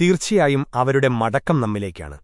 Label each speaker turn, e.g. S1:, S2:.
S1: തീർച്ചയായും അവരുടെ മടക്കം നമ്മിലേക്കാണ്